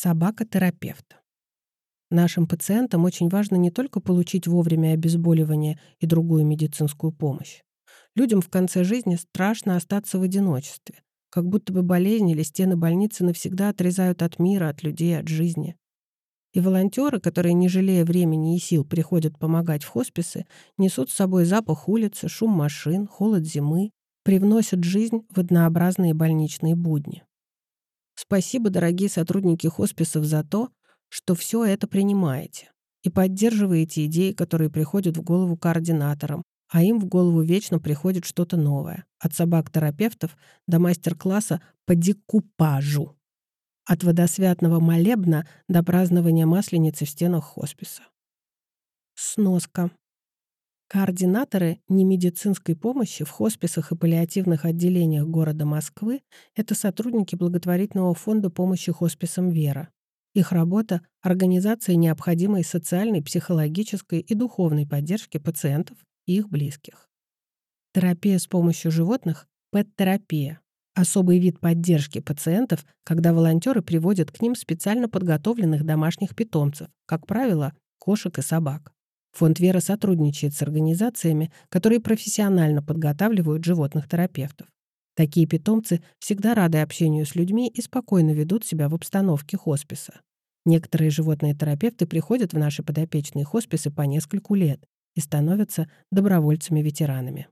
Собака-терапевт. Нашим пациентам очень важно не только получить вовремя обезболивание и другую медицинскую помощь. Людям в конце жизни страшно остаться в одиночестве, как будто бы болезнь или стены больницы навсегда отрезают от мира, от людей, от жизни. И волонтеры, которые, не жалея времени и сил, приходят помогать в хосписы, несут с собой запах улицы, шум машин, холод зимы, привносят жизнь в однообразные больничные будни. Спасибо, дорогие сотрудники хосписов, за то, что все это принимаете и поддерживаете идеи, которые приходят в голову координаторам, а им в голову вечно приходит что-то новое. От собак-терапевтов до мастер-класса по декупажу. От водосвятного молебна до празднования масленицы в стенах хосписа. Сноска. Координаторы немедицинской помощи в хосписах и паллиативных отделениях города Москвы – это сотрудники благотворительного фонда помощи хосписам «Вера». Их работа – организация необходимой социальной, психологической и духовной поддержки пациентов и их близких. Терапия с помощью животных – пет-терапия. Особый вид поддержки пациентов, когда волонтеры приводят к ним специально подготовленных домашних питомцев, как правило, кошек и собак. Фонд «Вера» сотрудничает с организациями, которые профессионально подготавливают животных-терапевтов. Такие питомцы всегда рады общению с людьми и спокойно ведут себя в обстановке хосписа. Некоторые животные терапевты приходят в наши подопечные хосписы по нескольку лет и становятся добровольцами-ветеранами.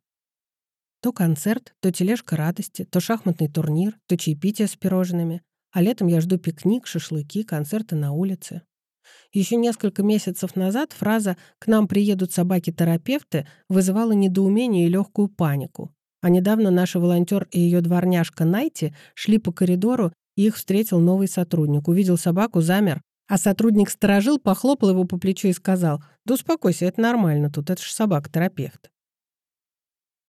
То концерт, то тележка радости, то шахматный турнир, то чаепитие с пирожными. А летом я жду пикник, шашлыки, концерты на улице. Еще несколько месяцев назад фраза «к нам приедут собаки-терапевты» вызывала недоумение и легкую панику. А недавно наша волонтер и ее дворняжка Найти шли по коридору, и их встретил новый сотрудник. Увидел собаку, замер, а сотрудник сторожил, похлопал его по плечу и сказал «Да успокойся, это нормально тут, это же собака-терапевт».